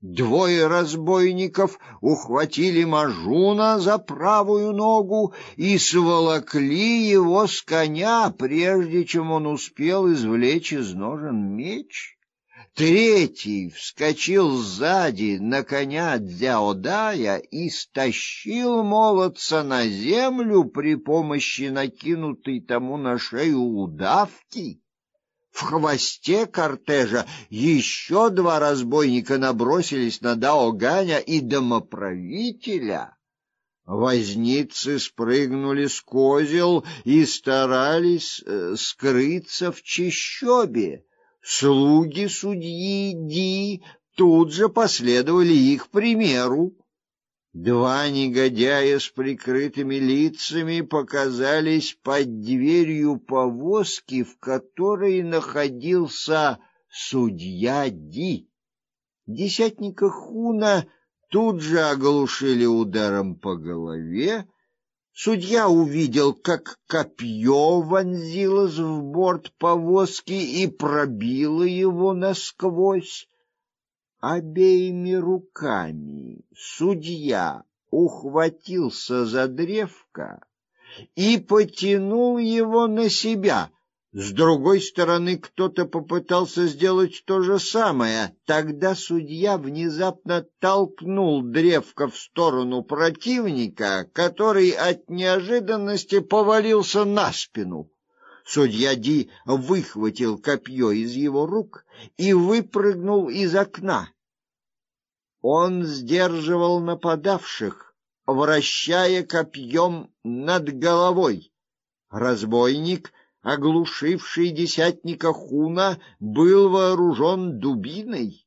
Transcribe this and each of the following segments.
Двое разбойников ухватили Мажуна за правую ногу и сволокли его с коня, прежде чем он успел извлечь из ножен меч. Третий вскочил сзади на коня Дзяодая и стащил молодца на землю при помощи накинутой тому на шею удавки. В хвосте кортежа еще два разбойника набросились на Даоганя и домоправителя. Возницы спрыгнули с козел и старались э, скрыться в чащобе. Слуги судьи Ди тут же последовали их примеру. Два негодяя с прикрытыми лицами показались под дверью повозки, в которой находился судья Ди. Десятника Хуна тут же оглушили ударом по голове. Судья увидел, как копье вонзилось в борт повозки и пробило его насквозь. Обеими руками судья ухватился за древко и потянул его на себя. С другой стороны кто-то попытался сделать то же самое. Тогда судья внезапно толкнул древко в сторону противника, который от неожиданности повалился на спину. Судья Ди выхватил копье из его рук и выпрыгнул из окна. Он сдерживал нападавших, вращая копьем над головой. Разбойник, оглушивший десятника Хуна, был вооружен дубиной,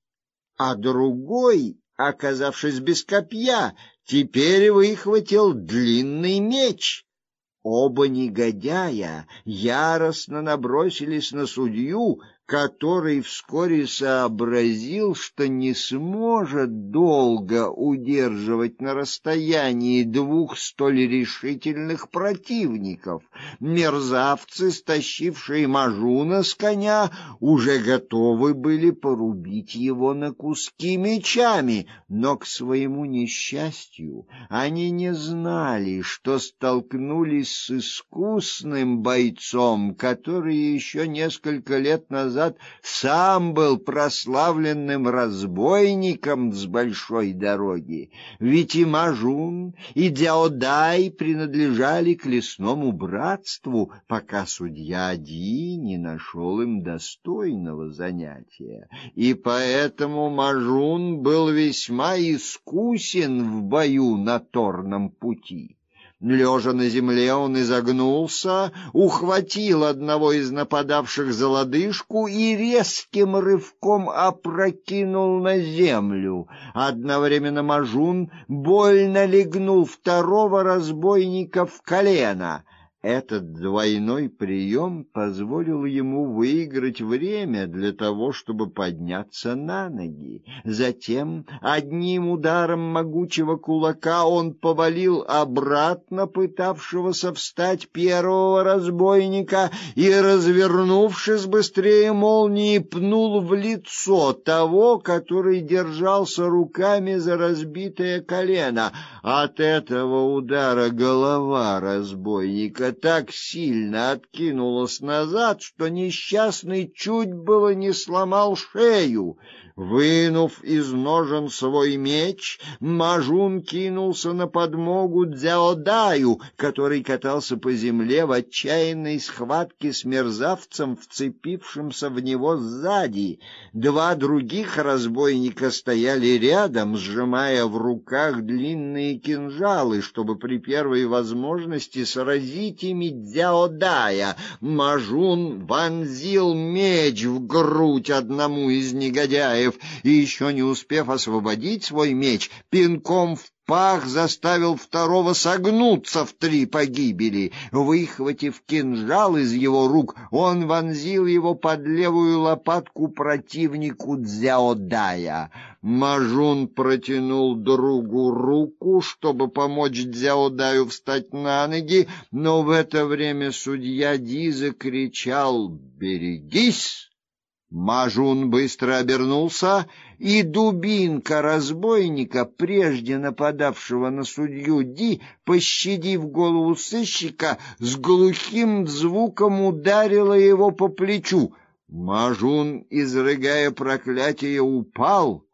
а другой, оказавшись без копья, теперь выхватил длинный меч. Оба негодяя яростно набросились на судью, который вскоре сообразил, что не сможет долго удерживать на расстоянии двух столь решительных противников. Мерзавцы, стащившие Мажуна с коня, уже готовы были порубить его на куски мечами, но к своему несчастью они не знали, что столкнулись с искусным бойцом, который еще несколько лет назад назад сам был прославленным разбойником с большой дороги. Ведь и Мажун, и Дяодай принадлежали к лесному братству, пока судья Ди не нашел им достойного занятия. И поэтому Мажун был весьма искусен в бою на торном пути. Лежа на земле, он изогнулся, ухватил одного из нападавших за лодыжку и резким рывком опрокинул на землю. Одновременно Мажун больно легнул второго разбойника в колено. Этот двойной прием позволил ему выиграть время для того, чтобы подняться на ноги. Затем одним ударом могучего кулака он повалил обратно пытавшегося встать первого разбойника и, развернувшись быстрее молнии, пнул в лицо того, который держался руками за разбитое колено. От этого удара голова разбойника так сильно откинулась назад, что несчастный чуть было не сломал шею. Вынув из ножен свой меч, Мажун кинулся на подмогу Дзяодаю, который катался по земле в отчаянной схватке с мерзавцем, вцепившимся в него сзади. Два других разбойника стояли рядом, сжимая в руках длинные кинжалы, чтобы при первой возможности сразить ими Дзяодая. Мажун вонзил меч в грудь одному из негодяев, и еще не успев освободить свой меч, пинком в пах заставил второго согнуться в три погибели. Выхватив кинжал из его рук, он вонзил его под левую лопатку противнику Дзяодая. Мажун протянул другу руку, чтобы помочь Дзяодаю встать на ноги, но в это время судья Ди закричал «Берегись!» Мажун быстро обернулся, и дубинка разбойника, прежде нападавшего на судью Ди, пощадив голову сыщика, с глухим звуком ударила его по плечу. Мажун, изрыгая проклятие, упал